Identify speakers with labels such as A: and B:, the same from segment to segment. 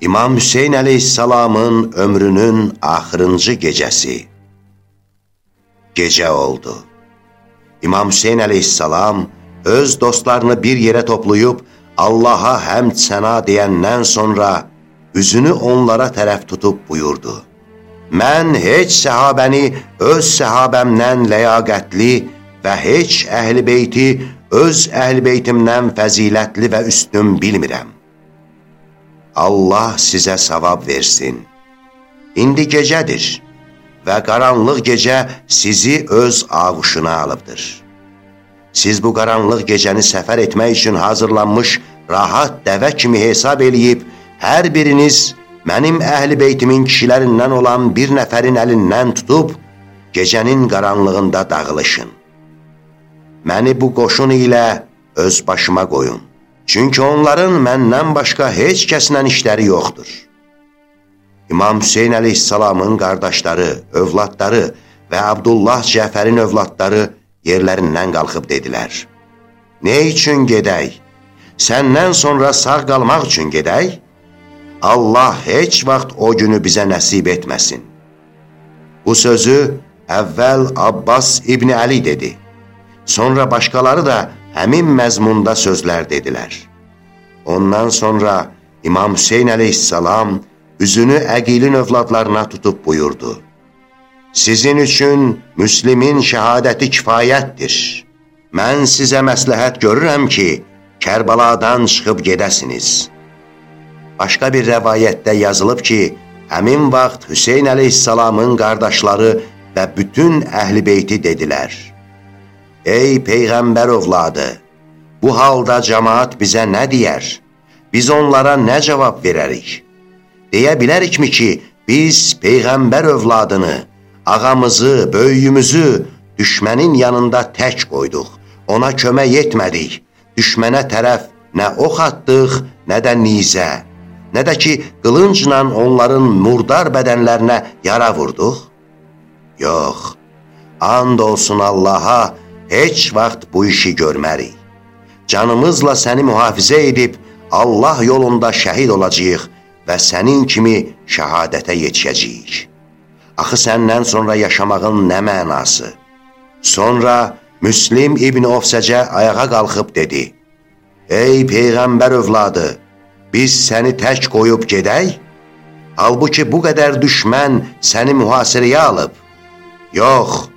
A: İmam Hüseyn əleyhissalamın ömrünün axırıncı gecəsi. Gecə oldu. İmam Hüseyn əleyhissalam öz dostlarını bir yerə toplayıb Allaha həmd səna deyəndən sonra üzünü onlara tərəf tutub buyurdu. Mən heç səhabəni öz səhabəmdən ləyaqətli və heç əhl-i beyti öz əhl-i beytimdən fəzilətli və üstün bilmirəm. Allah sizə savab versin. İndi gecədir və qaranlıq gecə sizi öz ağuşuna alıbdır. Siz bu qaranlıq gecəni səfər etmək üçün hazırlanmış rahat dəvə kimi hesab eləyib, hər biriniz mənim əhl-i beytimin kişilərindən olan bir nəfərin əlindən tutub, gecənin qaranlığında dağılışın. Məni bu qoşun ilə öz başıma qoyun. Çünki onların məndən başqa heç kəslə işləri yoxdur. İmam Hüseyin əleyhissalamın qardaşları, övladları və Abdullah Cəfərin övladları yerlərindən qalxıb dedilər. Nə üçün gedək? Səndən sonra sağ qalmaq üçün gedək? Allah heç vaxt o günü bizə nəsib etməsin. Bu sözü əvvəl Abbas İbni Əli dedi. Sonra başqaları da həmin məzmunda sözlər dedilər. Ondan sonra İmam Hüseyin əleyhissalam üzünü əqilin övladlarına tutub buyurdu. Sizin üçün Müslimin şəhadəti kifayətdir. Mən sizə məsləhət görürəm ki, Kərbaladan çıxıb gedəsiniz. Başqa bir rəvayətdə yazılıb ki, həmin vaxt Hüseyin əleyhissalamın qardaşları və bütün əhl-i beyti dedilər. Ey Peyğəmbər ovladı, bu halda cəmaat bizə nə deyər? Biz onlara nə cavab verərik? Deyə bilərikmi ki, biz Peyğəmbər övladını, ağamızı, böyüyümüzü düşmənin yanında tək qoyduq, ona kömək etmədik, düşmənə tərəf nə ox atdıq, nə də nizə, nə də ki, qılıncla onların murdar bədənlərinə yara vurduq? Yox, and olsun Allaha, heç vaxt bu işi görmərik. Canımızla səni mühafizə edib, Allah yolunda şəhid olacaq və sənin kimi şəhadətə yetişəcəyik. Axı səndən sonra yaşamağın nə mənası? Sonra Müslim İbn Ofsəcə ayağa qalxıb dedi, Ey Peyğəmbər övladı, biz səni tək qoyub gedək? Halbuki bu qədər düşmən səni mühasirəyə alıb. Yox,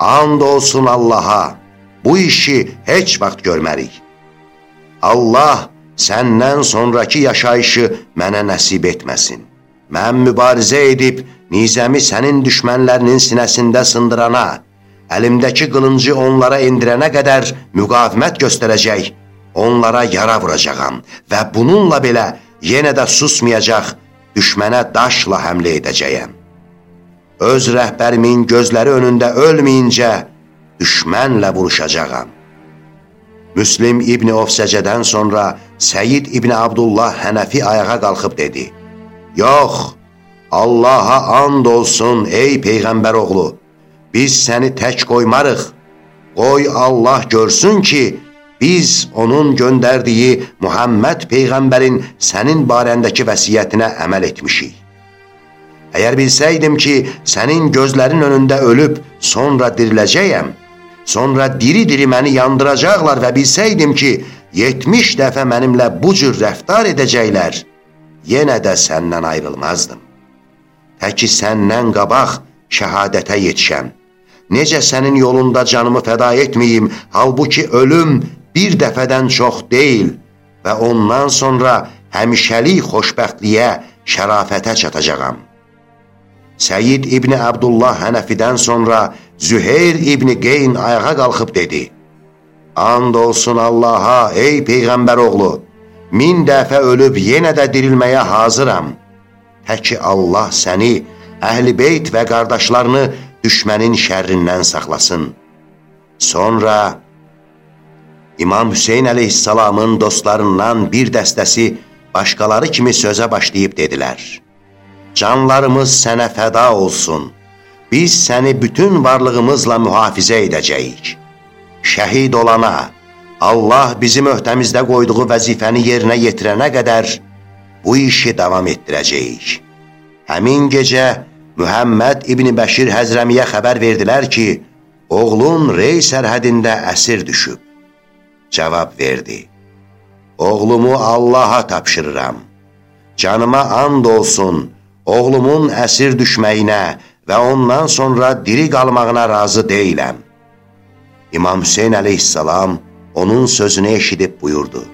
A: And olsun Allaha, bu işi heç vaxt görmərik. Allah səndən sonraki yaşayışı mənə nəsib etməsin. Mən mübarizə edib nizəmi sənin düşmənlərinin sinəsində sındırana, əlimdəki qılıncı onlara indirənə qədər müqavimət göstərəcək, onlara yara vuracağam və bununla belə yenə də susmayacaq, düşmənə daşla həmlə edəcəyəm öz rəhbərimin gözləri önündə ölməyincə düşmənlə vuruşacağam. Müslim İbni Ofsəcədən sonra Səyid İbni Abdullah Hənəfi ayağa qalxıb dedi, Yox, Allaha and olsun ey Peyğəmbər oğlu, biz səni tək qoymarıq, qoy Allah görsün ki, biz onun göndərdiyi Muhammed Peyğəmbərin sənin barəndəki vəsiyyətinə əməl etmişik. Əgər bilsəydim ki, sənin gözlərin önündə ölüb, sonra diriləcəyəm, sonra diri-diri məni yandıracaqlar və bilsəydim ki, 70 dəfə mənimlə bu cür rəftar edəcəklər, yenə də səndən ayrılmazdım. Təki səndən qabaq şəhadətə yetişəm. Necə sənin yolunda canımı fəda etməyim, halbuki ölüm bir dəfədən çox deyil və ondan sonra həmişəlik xoşbəxtliyə, şərafətə çatacağam.'' Səyid İbni Əbdullah Hənəfidən sonra Züheyr İbni Qeyn ayağa qalxıb dedi, And olsun Allaha, ey Peyğəmbər oğlu, min dəfə ölüb yenə də dirilməyə hazıram. Təki Allah səni, əhl-i beyt və qardaşlarını düşmənin şərrindən saxlasın. Sonra İmam Hüseyin əleyhissalamın dostlarından bir dəstəsi başqaları kimi sözə başlayıb dedilər. Canlarımız sənə fəda olsun. Biz səni bütün varlığımızla mühafizə edəcəyik. Şəhid olana, Allah bizim öhdəmizdə qoyduğu vəzifəni yerinə yetirənə qədər bu işi davam etdirəcəyik. Həmin gecə Mühəmməd İbni Bəşir Həzrəmiyə xəbər verdilər ki, oğlun rey sərhədində əsir düşüb. Cavab verdi, oğlumu Allaha tapşırıram. Canıma and olsun, oğlumun əsir düşməyinə və ondan sonra diri qalmağına razı deyiləm. İmam Hüseyin əleyhissalam onun sözünü eşidib buyurdu.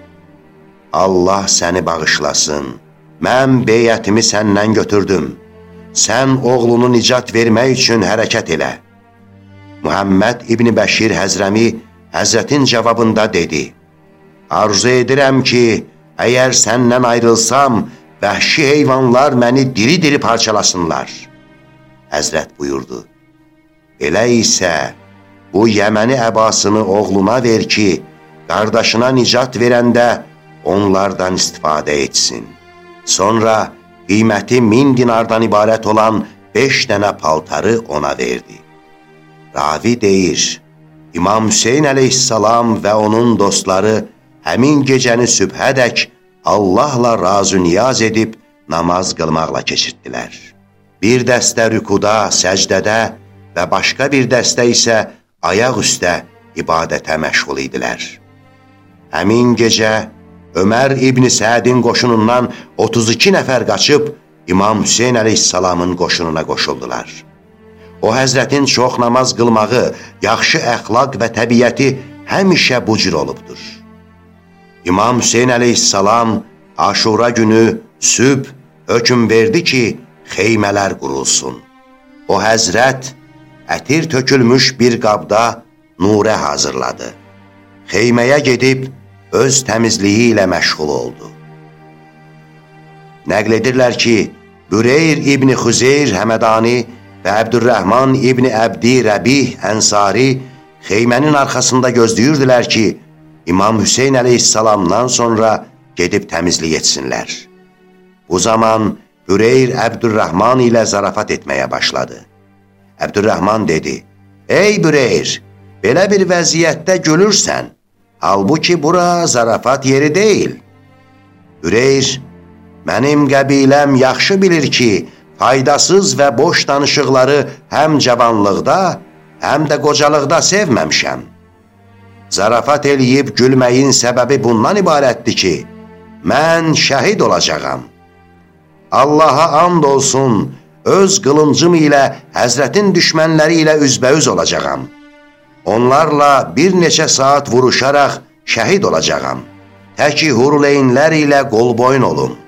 A: Allah səni bağışlasın, mən beyətimi səndən götürdüm. Sən oğlunu nicat vermək üçün hərəkət elə. Muhammed İbni Bəşir Həzrəmi Həzrətin cavabında dedi, Arzu edirəm ki, əgər səndən ayrılsam, vəhşi heyvanlar məni diri-diri parçalasınlar. Həzrət buyurdu, Elə isə bu Yəməni əbasını oğluna ver ki, qardaşına nicat verəndə onlardan istifadə etsin. Sonra qiyməti min dinardan ibarət olan beş dənə paltarı ona verdi. Ravi deyir, İmam Hüseyin əleyhissalam və onun dostları həmin gecəni sübhədək Allahla razı niyaz edib namaz qılmaqla keçirtdilər. Bir dəstə rükuda, səcdədə və başqa bir dəstə isə ayaq üstə ibadətə məşğul idilər. Həmin gecə Ömər İbni Sədin qoşunundan 32 nəfər qaçıb İmam Hüseyin əleyhissalamın qoşununa qoşuldular. O həzrətin çox namaz qılmağı, yaxşı əxlaq və təbiəti həmişə bu cür olubdur. İmam Hüseyin əleyhissalam aşura günü süb hökm verdi ki, xeymələr qurulsun. O həzrət ətir tökülmüş bir qabda nurə hazırladı. Xeyməyə gedib, öz təmizliyi ilə məşğul oldu. Nəql edirlər ki, Büreyr İbni Xüzeyr Həmədani və Əbdürrəhman İbni Əbdi Rəbih Ənsari xeymənin arxasında gözləyirdilər ki, İmam Hüseyin əleyhissalamdan sonra gedib təmizlik etsinlər. Bu zaman Büreyr Əbdürrəhman ilə zarafat etməyə başladı. Əbdürrəhman dedi, Ey Büreyr, belə bir vəziyyətdə gülürsən, Halbuki bura zarafat yeri deyil. Üreyr, mənim qəbiləm yaxşı bilir ki, faydasız və boş danışıqları həm cavanlıqda, həm də qocalıqda sevməmişəm. Zarafat eləyib gülməyin səbəbi bundan ibarətdir ki, mən şəhid olacağam. Allaha and olsun, öz qılıncım ilə Həzrətin düşmənləri ilə üzbəüz olacağam.'' Onlarla bir neçə saat vuruşaraq şəhid olacağam. Təki huruleynlər ilə qol boyun olum.''